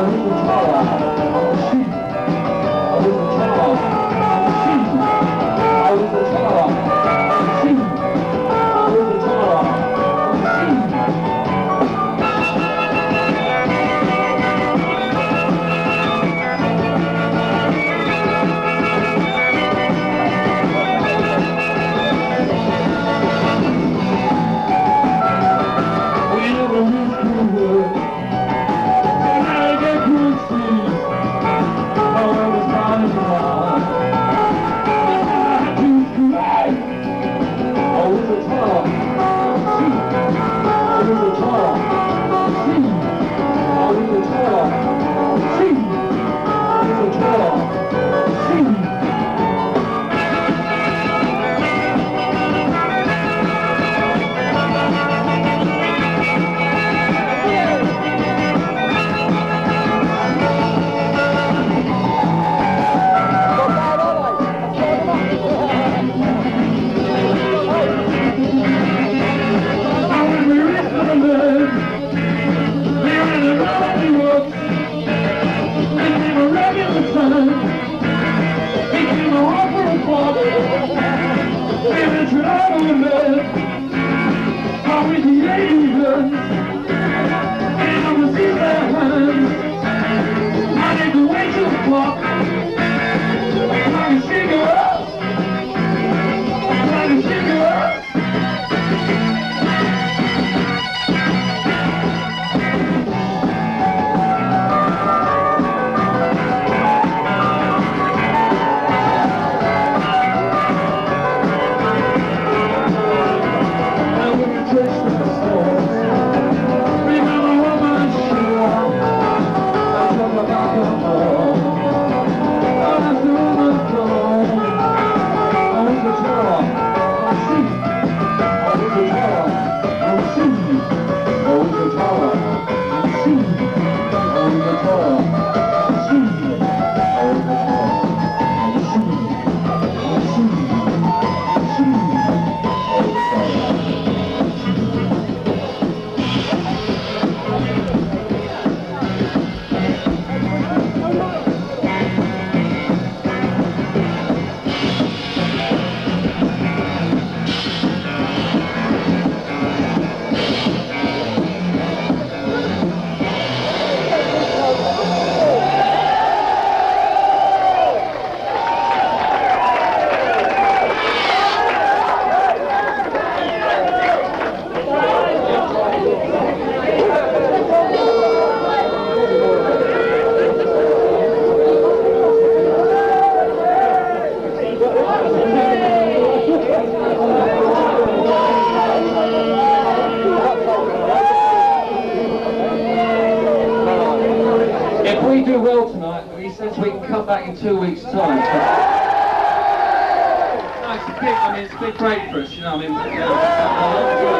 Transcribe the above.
Amém. we do well tonight, but he says we can come back in two weeks' time. Nice to pick, I mean, it's a big great for us, you know, what I mean, uh,